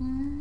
Mm.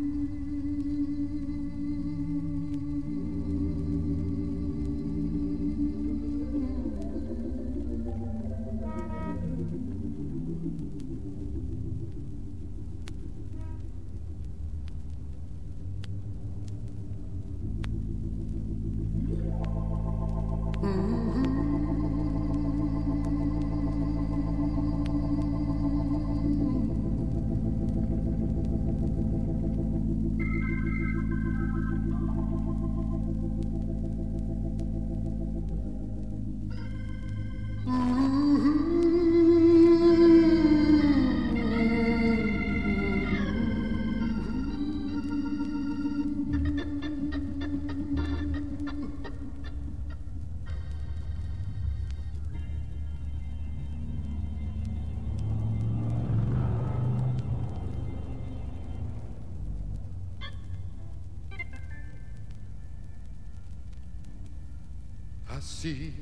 I see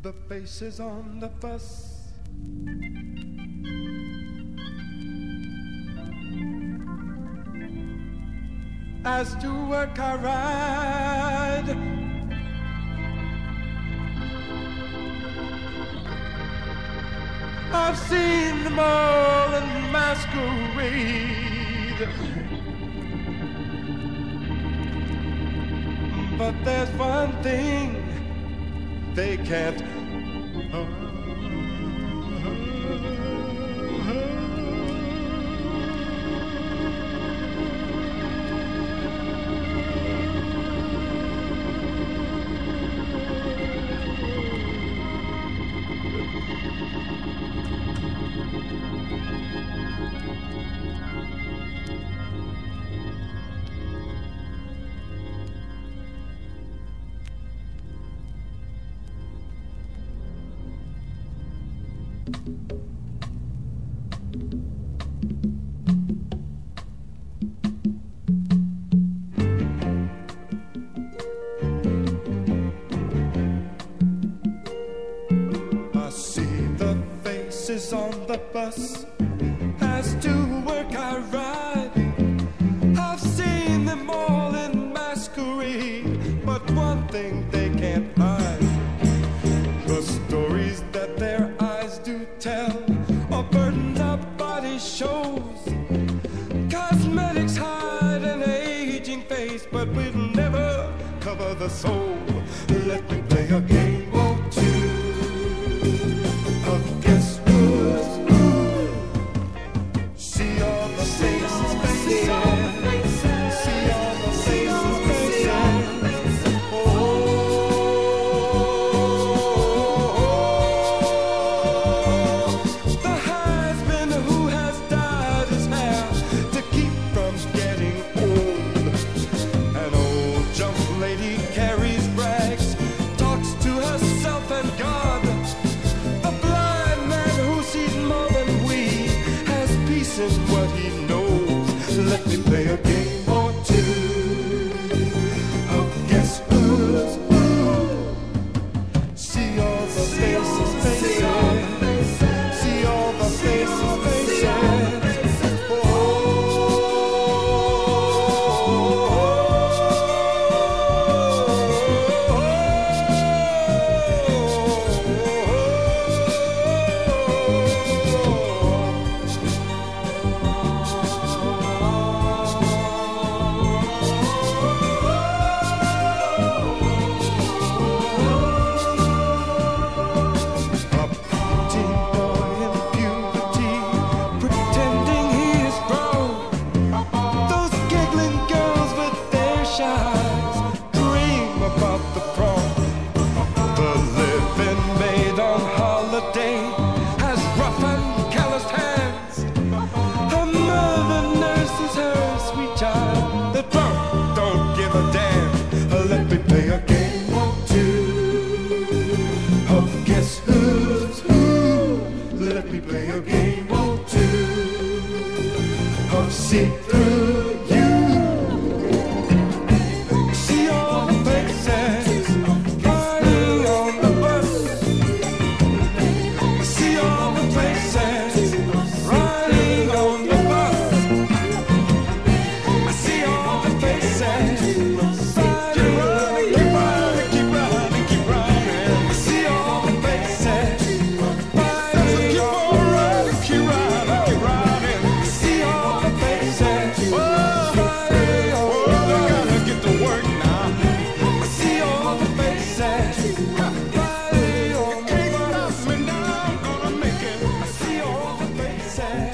the faces on the bus. As to work I ride. I've seen them all in masquerade. But there's one thing they can't. I on the bus. As to work I ride. I've seen them all in masquerade. But one thing they can't hide never cover the soul. Let me play a game peace what he knows. Let me play a game guess who's who. Let me play a game or two of see through. say.